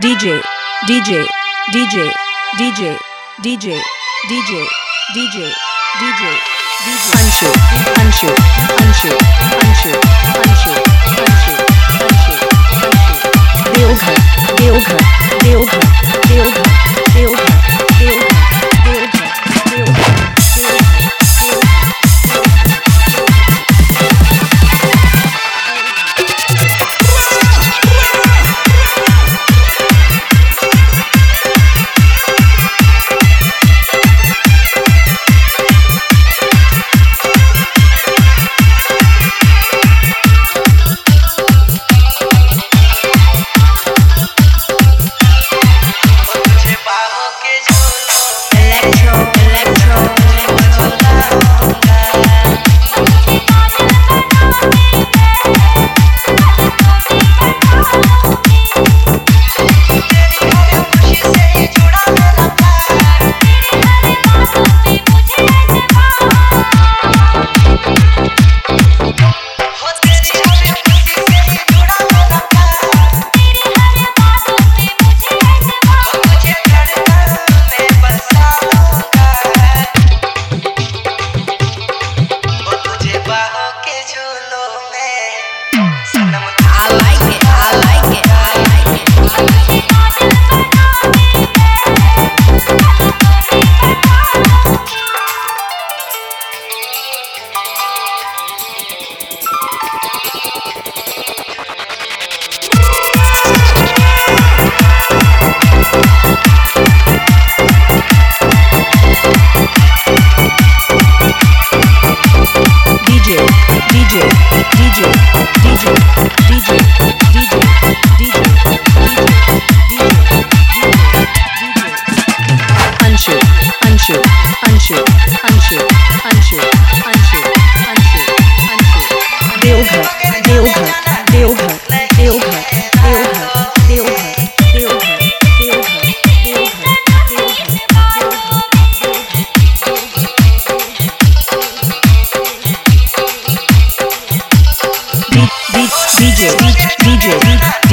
DJ, DJ, DJ, DJ, DJ, DJ, DJ, DJ, DJ. Pancho, Pancho, Pancho, Pancho, Pancho, Pancho, Pancho, Pancho. Deoghar, Deoghar, Deoghar.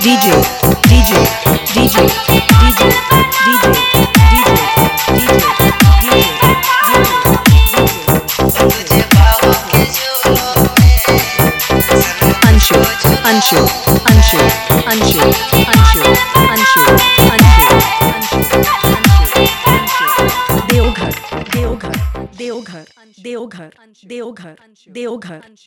DJ, DJ, DJ, DJ, DJ, DJ, DJ. Anshu, Anshu, Anshu, Anshu, Anshu, Anshu, Anshu, Anshu, Anshu, Deoghar, Deoghar, Deoghar, Deoghar, Deoghar, Deoghar,